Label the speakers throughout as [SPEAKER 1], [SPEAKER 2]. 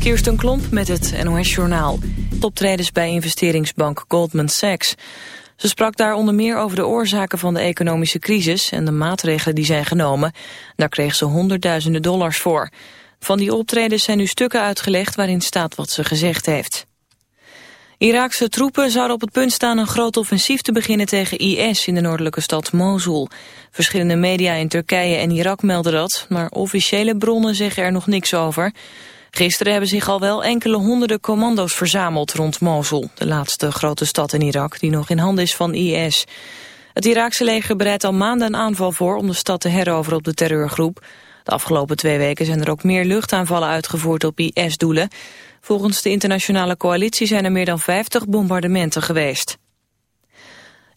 [SPEAKER 1] Kirsten Klomp met het NOS-journaal. Optredens bij investeringsbank Goldman Sachs. Ze sprak daar onder meer over de oorzaken van de economische crisis... en de maatregelen die zijn genomen. Daar kreeg ze honderdduizenden dollars voor. Van die optredens zijn nu stukken uitgelegd waarin staat wat ze gezegd heeft. Iraakse troepen zouden op het punt staan een groot offensief te beginnen tegen IS in de noordelijke stad Mosul. Verschillende media in Turkije en Irak melden dat, maar officiële bronnen zeggen er nog niks over. Gisteren hebben zich al wel enkele honderden commando's verzameld rond Mosul, de laatste grote stad in Irak die nog in handen is van IS. Het Iraakse leger bereidt al maanden een aanval voor om de stad te heroveren op de terreurgroep. De afgelopen twee weken zijn er ook meer luchtaanvallen uitgevoerd op IS-doelen. Volgens de internationale coalitie zijn er meer dan 50 bombardementen geweest.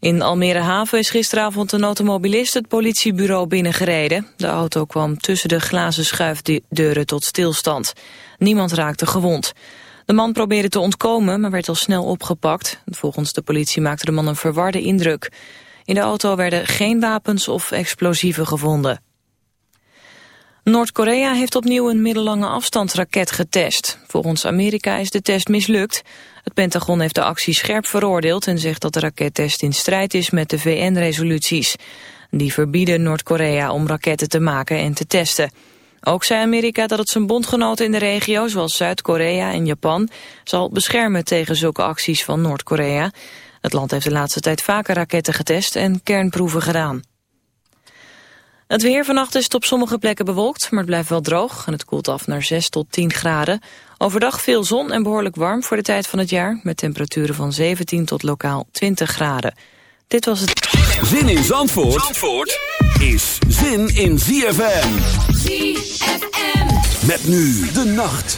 [SPEAKER 1] In Almere Haven is gisteravond een automobilist het politiebureau binnengereden. De auto kwam tussen de glazen schuifdeuren tot stilstand. Niemand raakte gewond. De man probeerde te ontkomen, maar werd al snel opgepakt. Volgens de politie maakte de man een verwarde indruk. In de auto werden geen wapens of explosieven gevonden. Noord-Korea heeft opnieuw een middellange afstandsraket getest. Volgens Amerika is de test mislukt. Het Pentagon heeft de actie scherp veroordeeld en zegt dat de rakettest in strijd is met de VN-resoluties. Die verbieden Noord-Korea om raketten te maken en te testen. Ook zei Amerika dat het zijn bondgenoten in de regio, zoals Zuid-Korea en Japan, zal beschermen tegen zulke acties van Noord-Korea. Het land heeft de laatste tijd vaker raketten getest en kernproeven gedaan. Het weer vannacht is het op sommige plekken bewolkt, maar het blijft wel droog en het koelt af naar 6 tot 10 graden. Overdag veel zon en behoorlijk warm voor de tijd van het jaar, met temperaturen van 17 tot lokaal 20 graden. Dit was het...
[SPEAKER 2] Zin in Zandvoort, Zandvoort is zin in ZFM. ZFM. Met nu de nacht.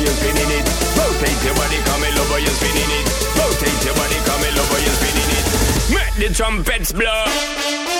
[SPEAKER 3] You're spinning it. Rotate your body, come in over, you're spinning it. Rotate your body, come over, you're spinning it. Make the trumpets blow.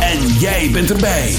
[SPEAKER 4] En jij bent erbij.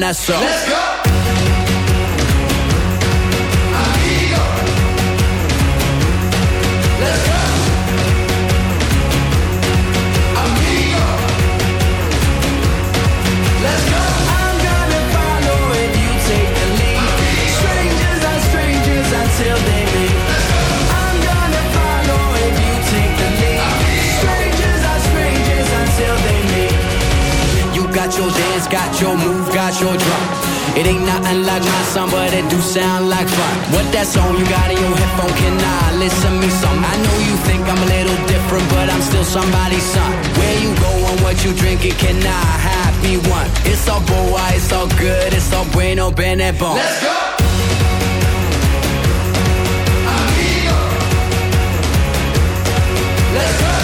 [SPEAKER 5] Fast learner, so.
[SPEAKER 6] Let's go!
[SPEAKER 5] What that song you got in your headphone? Can I listen me some? I know you think I'm a little different, but I'm still somebody's son. Where you going, what you drinking? Can I have me one? It's all boy, it's all good, it's all bueno, bene bon.
[SPEAKER 6] Let's go.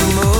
[SPEAKER 7] More.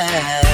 [SPEAKER 8] Yeah.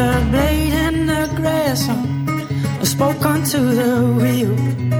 [SPEAKER 8] The blade and the grass. I spoke onto the wheel.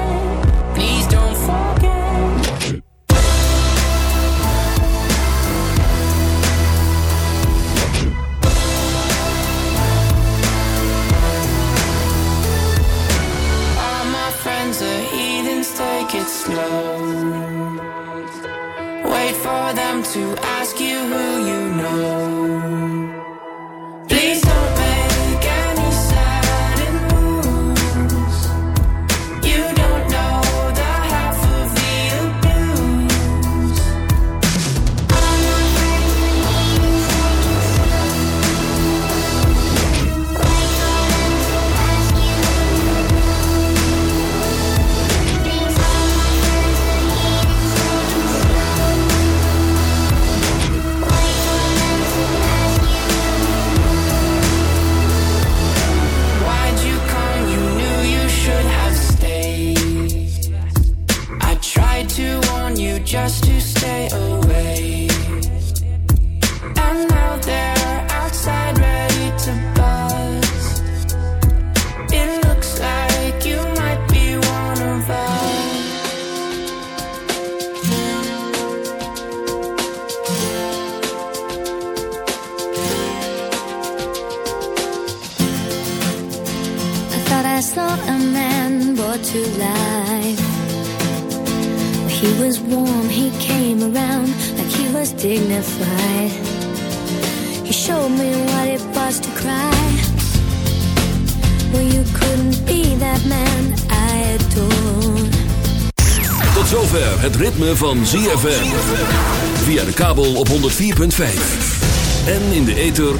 [SPEAKER 8] for them to ask